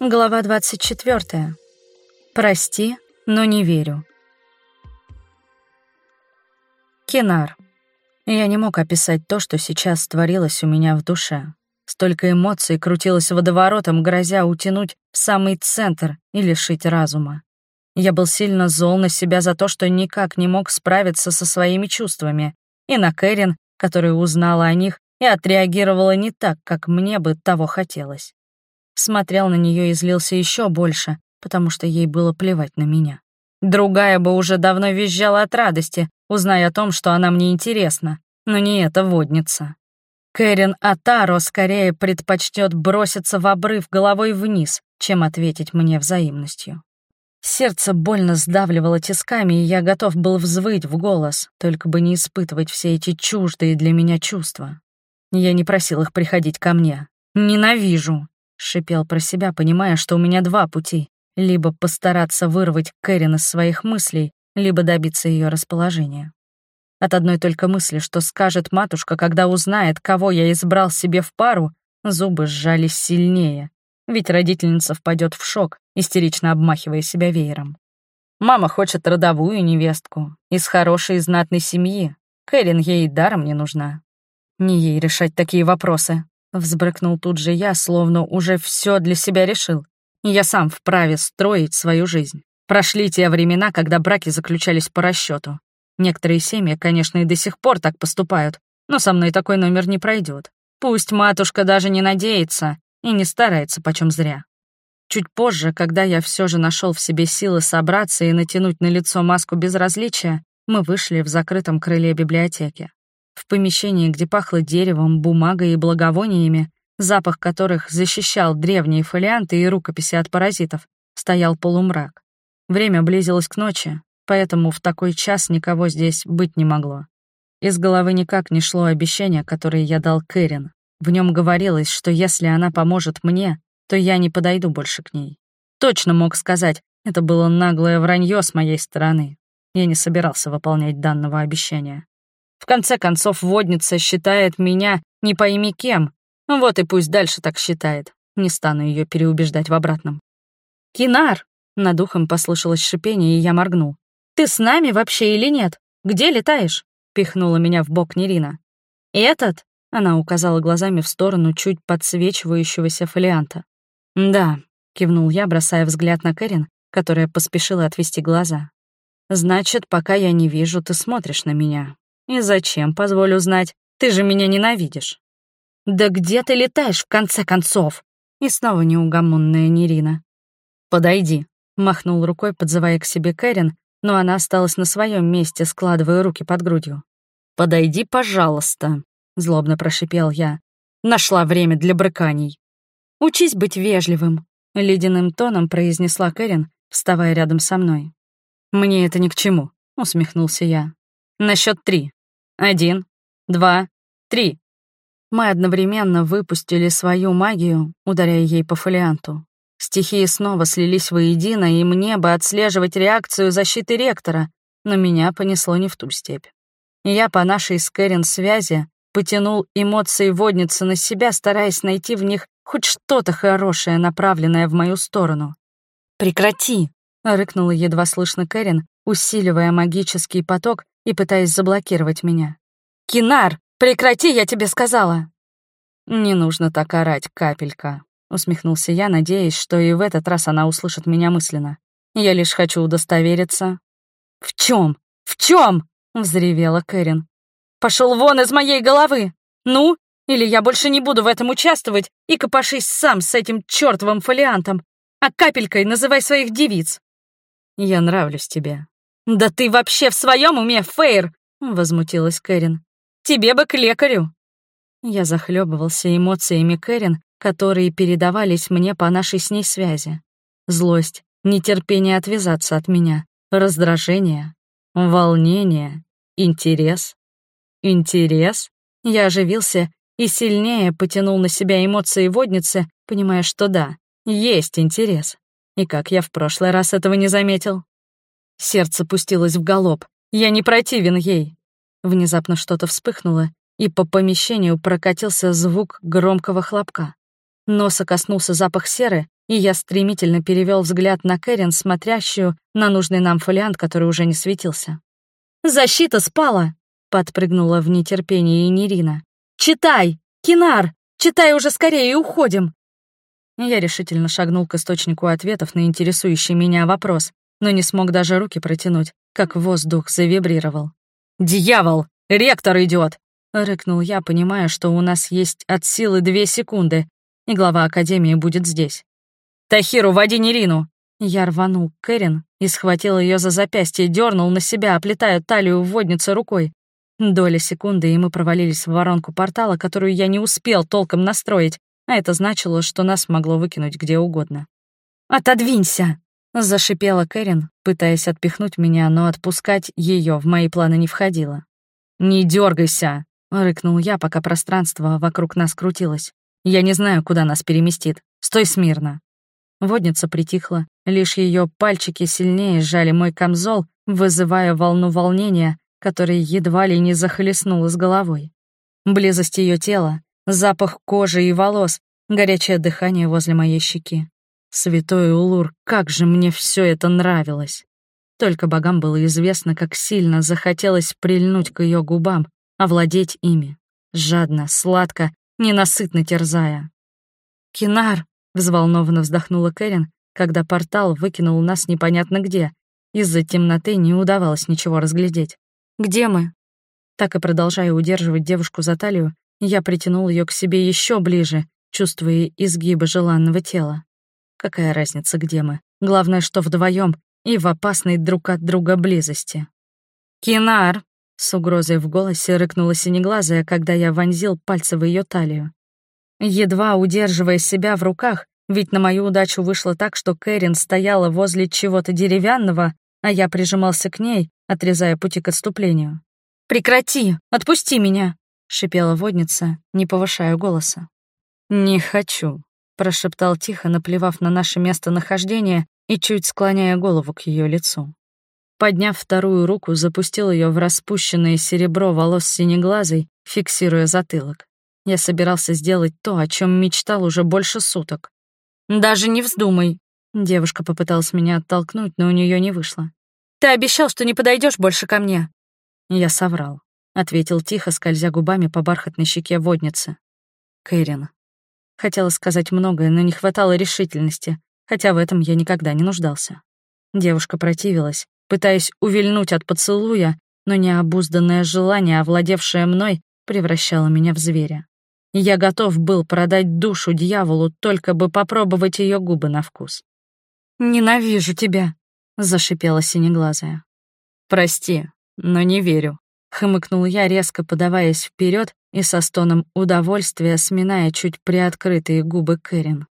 Глава 24. Прости, но не верю. Кинар. Я не мог описать то, что сейчас творилось у меня в душе. Столько эмоций крутилось водоворотом, грозя утянуть в самый центр и лишить разума. Я был сильно зол на себя за то, что никак не мог справиться со своими чувствами, и на Кэрин, которая узнала о них и отреагировала не так, как мне бы того хотелось смотрел на нее и злился еще больше, потому что ей было плевать на меня. Другая бы уже давно визжала от радости, узная о том, что она мне интересна, но не эта водница. Кэрин Атаро скорее предпочтет броситься в обрыв головой вниз, чем ответить мне взаимностью. Сердце больно сдавливало тисками, и я готов был взвыть в голос, только бы не испытывать все эти чуждые для меня чувства. Я не просил их приходить ко мне. Ненавижу. Шипел про себя, понимая, что у меня два пути. Либо постараться вырвать Кэрин из своих мыслей, либо добиться ее расположения. От одной только мысли, что скажет матушка, когда узнает, кого я избрал себе в пару, зубы сжались сильнее, ведь родительница впадет в шок, истерично обмахивая себя веером. Мама хочет родовую невестку, из хорошей и знатной семьи. Кэрин ей даром не нужна. Не ей решать такие вопросы. Взбрыкнул тут же я, словно уже все для себя решил. Я сам вправе строить свою жизнь. Прошли те времена, когда браки заключались по расчету. Некоторые семьи, конечно, и до сих пор так поступают, но со мной такой номер не пройдет. Пусть матушка даже не надеется и не старается почем зря. Чуть позже, когда я все же нашел в себе силы собраться и натянуть на лицо маску безразличия, мы вышли в закрытом крыле библиотеки. В помещении, где пахло деревом, бумагой и благовониями, запах которых защищал древние фолианты и рукописи от паразитов, стоял полумрак. Время близилось к ночи, поэтому в такой час никого здесь быть не могло. Из головы никак не шло обещание, которое я дал Кэрин. В нем говорилось, что если она поможет мне, то я не подойду больше к ней. Точно мог сказать, это было наглое вранье с моей стороны. Я не собирался выполнять данного обещания. В конце концов, водница считает меня не пойми кем. Вот и пусть дальше так считает. Не стану ее переубеждать в обратном. «Кинар!» — над ухом послышалось шипение, и я моргнул. «Ты с нами вообще или нет? Где летаешь?» — пихнула меня в бок Нерина. «Этот?» — она указала глазами в сторону чуть подсвечивающегося фолианта. «Да», — кивнул я, бросая взгляд на Кэрин, которая поспешила отвести глаза. «Значит, пока я не вижу, ты смотришь на меня. «И зачем, позволю знать? Ты же меня ненавидишь». «Да где ты летаешь, в конце концов?» И снова неугомонная Нерина. «Подойди», — махнул рукой, подзывая к себе Кэрин, но она осталась на своем месте, складывая руки под грудью. «Подойди, пожалуйста», — злобно прошипел я. «Нашла время для брыканий». «Учись быть вежливым», — ледяным тоном произнесла Кэрин, вставая рядом со мной. «Мне это ни к чему», — усмехнулся я. «На счет три. Один, два, три. Мы одновременно выпустили свою магию, ударяя ей по фолианту. Стихии снова слились воедино, и мне бы отслеживать реакцию защиты ректора, но меня понесло не в ту степь. Я по нашей с связи потянул эмоции водницы на себя, стараясь найти в них хоть что-то хорошее, направленное в мою сторону. «Прекрати!» — рыкнула едва слышно Кэрин, усиливая магический поток и пытаясь заблокировать меня. «Кинар, прекрати, я тебе сказала!» «Не нужно так орать, капелька», — усмехнулся я, надеясь, что и в этот раз она услышит меня мысленно. «Я лишь хочу удостовериться». «В чем? В чем? взревела Кэрин. Пошел вон из моей головы! Ну, или я больше не буду в этом участвовать и копошись сам с этим чертовым фолиантом, а капелькой называй своих девиц». «Я нравлюсь тебе», «Да ты вообще в своем уме, Фейр!» — возмутилась Кэрин. «Тебе бы к лекарю!» Я захлебывался эмоциями Кэрин, которые передавались мне по нашей с ней связи. Злость, нетерпение отвязаться от меня, раздражение, волнение, интерес. Интерес? Я оживился и сильнее потянул на себя эмоции водницы, понимая, что да, есть интерес. И как я в прошлый раз этого не заметил? Сердце пустилось в галоп. Я не противен ей. Внезапно что-то вспыхнуло, и по помещению прокатился звук громкого хлопка. Носа коснулся запах серы, и я стремительно перевел взгляд на Кэрин, смотрящую на нужный нам фолиант, который уже не светился. «Защита спала!» — подпрыгнула в нетерпении Нерина. «Читай! Кинар! Читай уже скорее и уходим!» Я решительно шагнул к источнику ответов на интересующий меня вопрос, но не смог даже руки протянуть, как воздух завибрировал. «Дьявол! Ректор идет! рыкнул я, понимая, что у нас есть от силы две секунды, и глава Академии будет здесь. «Тахиру, води Нерину!» Я рванул Кэрин и схватил ее за запястье, дернул на себя, оплетая талию водницы рукой. Доля секунды, и мы провалились в воронку портала, которую я не успел толком настроить, а это значило, что нас могло выкинуть где угодно. «Отодвинься!» — зашипела Кэрин, пытаясь отпихнуть меня, но отпускать ее в мои планы не входило. «Не дергайся! рыкнул я, пока пространство вокруг нас крутилось. «Я не знаю, куда нас переместит. Стой смирно!» Водница притихла, лишь ее пальчики сильнее сжали мой камзол, вызывая волну волнения, которая едва ли не захлестнула с головой. Близость ее тела, запах кожи и волос, горячее дыхание возле моей щеки. Святой Улур, как же мне все это нравилось. Только богам было известно, как сильно захотелось прильнуть к ее губам, овладеть ими. Жадно, сладко, ненасытно терзая. «Кинар!» — взволнованно вздохнула Кэрин, когда портал выкинул нас непонятно где. Из-за темноты не удавалось ничего разглядеть. «Где мы?» Так и продолжая удерживать девушку за талию, я притянул ее к себе еще ближе, чувствуя изгибы желанного тела. Какая разница, где мы? Главное, что вдвоем и в опасной друг от друга близости. «Кинар!» — с угрозой в голосе рыкнула синеглазая, когда я вонзил пальцы в ее талию. Едва удерживая себя в руках, ведь на мою удачу вышло так, что Кэрин стояла возле чего-то деревянного, а я прижимался к ней, отрезая пути к отступлению. «Прекрати! Отпусти меня!» — шипела водница, не повышая голоса. «Не хочу», — прошептал тихо, наплевав на наше местонахождение и чуть склоняя голову к ее лицу. Подняв вторую руку, запустил ее в распущенное серебро волос синеглазой, фиксируя затылок. Я собирался сделать то, о чем мечтал уже больше суток. «Даже не вздумай!» Девушка попыталась меня оттолкнуть, но у нее не вышло. «Ты обещал, что не подойдешь больше ко мне!» Я соврал ответил тихо, скользя губами по бархатной щеке водницы. Кэрин. Хотела сказать многое, но не хватало решительности, хотя в этом я никогда не нуждался. Девушка противилась, пытаясь увильнуть от поцелуя, но необузданное желание, овладевшее мной, превращало меня в зверя. Я готов был продать душу дьяволу, только бы попробовать ее губы на вкус. «Ненавижу тебя», — зашипела синеглазая. «Прости, но не верю», Хмыкнул я, резко подаваясь вперед и со стоном удовольствия сминая чуть приоткрытые губы Кэрин.